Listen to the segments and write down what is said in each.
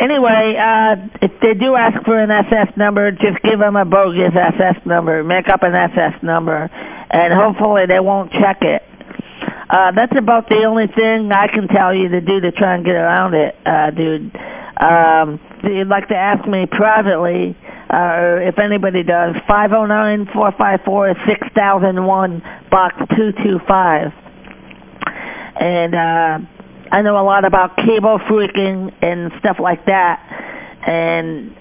Anyway, uh, if they do ask for an SS number, just give them a bogus SS number. Make up an SS number, and hopefully they won't check it. Uh, that's about the only thing I can tell you to do to try and get around it, uh, dude. Um, if you'd like to ask me privately, uh, or if anybody does, 509-454-6001, box 225. And, uh, I know a lot about cable freaking and stuff like that. And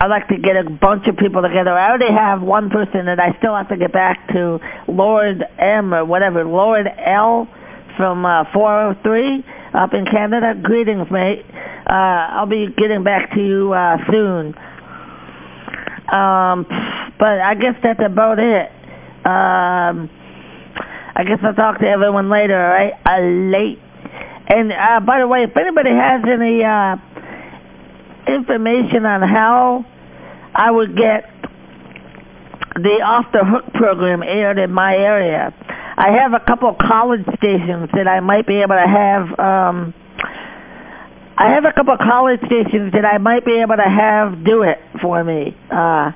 I'd like to get a bunch of people together. I already have one person that I still have to get back to, Lord M or whatever, Lord L from uh, 403 up in Canada. Greetings, mate. Uh, I'll be getting back to you uh, soon. Um, but I guess that's about it. Um, I guess I'll talk to everyone later, all right? Uh, late. And uh, by the way, if anybody has any uh, information on how I would get the Off the Hook program aired in my area, I have a couple college stations that I might be able to have. Um, I have a couple college stations that I might be able to have do it for me. Uh,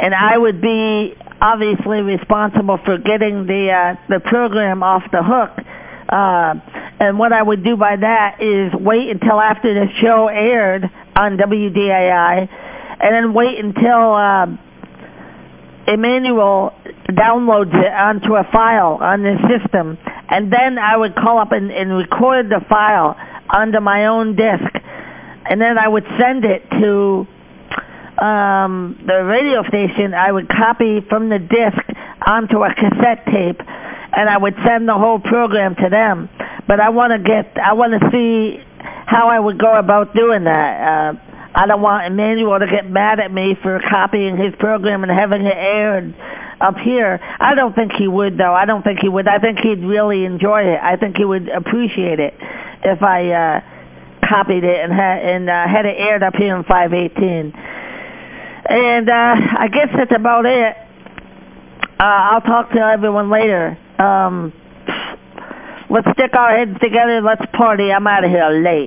and I would be obviously responsible for getting the uh, the program off the hook. Uh, and what I would do by that is wait until after the show aired on WBAI, and then wait until uh, Emmanuel downloads it onto a file on the system, and then I would call up and, and record the file onto my own disk, and then I would send it to um, the radio station. I would copy from the disk onto a cassette tape, and I would send the whole program to them. But I want to get, I want to see how I would go about doing that. Uh, I don't want Emmanuel to get mad at me for copying his program and having it aired up here. I don't think he would, though. I don't think he would. I think he'd really enjoy it. I think he would appreciate it if I uh, copied it and had and uh, had it aired up here in 518. And uh, I guess that's about it. Uh, I'll talk to everyone later. Um, let's stick our heads together. Let's party. I'm out of here late.